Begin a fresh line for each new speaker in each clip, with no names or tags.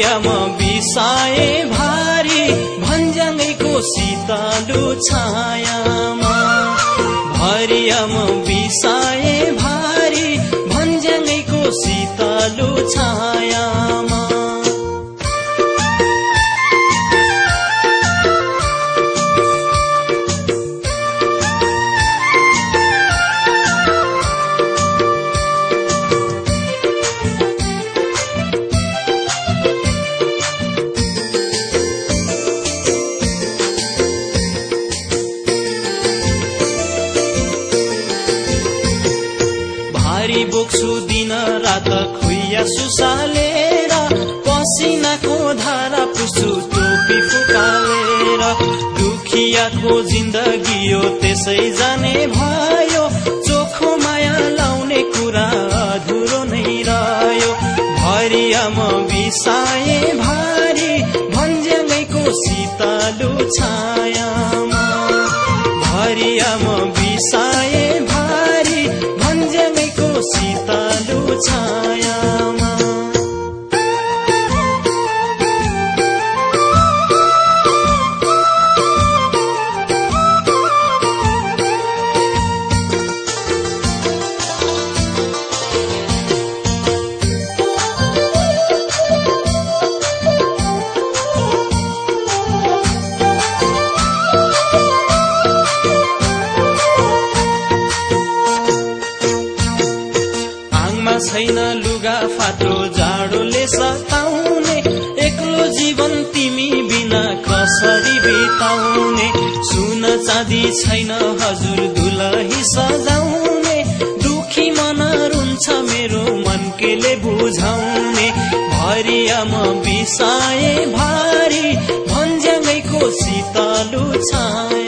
मायाम बिसाए भारी भन्जनीको शीतलु छायामा। हरियम भारी बोक्छु दिन रात खुइया सुसालेर पसिनाको धारा पुस्छु टोपी फुकालेर। दुखियाको जिन्दगी यो त्यसै जाने भयो। चोखो माया लाउने कुरा अधुरो नै रह्यो। भरियाम बिसाए भारी भन्ज्याङैको शीतलो छायामा। भरियाम बिसाए शीतलो फाटो जाडोले सताउने एक्लो जीवन तिमी बिना कसरी बिताउने? सुन चाँदी छैन हजुर दुलही सजाउने दुखी मन रुन्छ मेरो मन केले बुझाउने? भरियाम बिसाए भारी भन्ज्याङैको शीतलो छायामा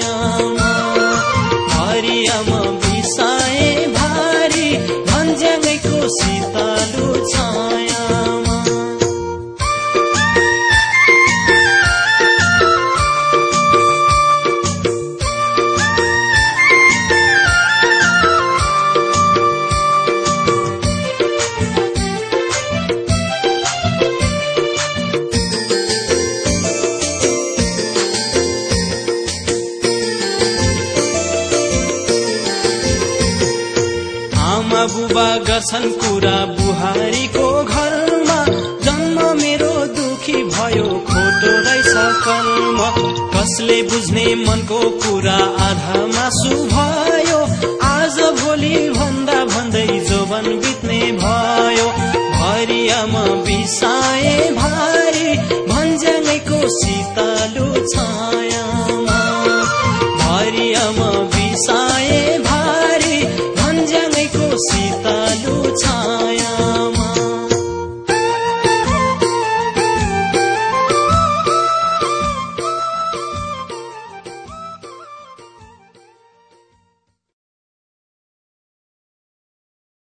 बुबा गर्छन् कुरा बुहारीको घरमा। जन्म मेरो दुखी भयो खोटो रहेछ कर्म। कसले बुझ्ने मनको कुरा आधा मासु भयो आज भोलि भन्दा भन्दै जोबन बित्ने भयो। भरियाम बिसाए भारी। भन्ज्याङैको शीतलो छायामा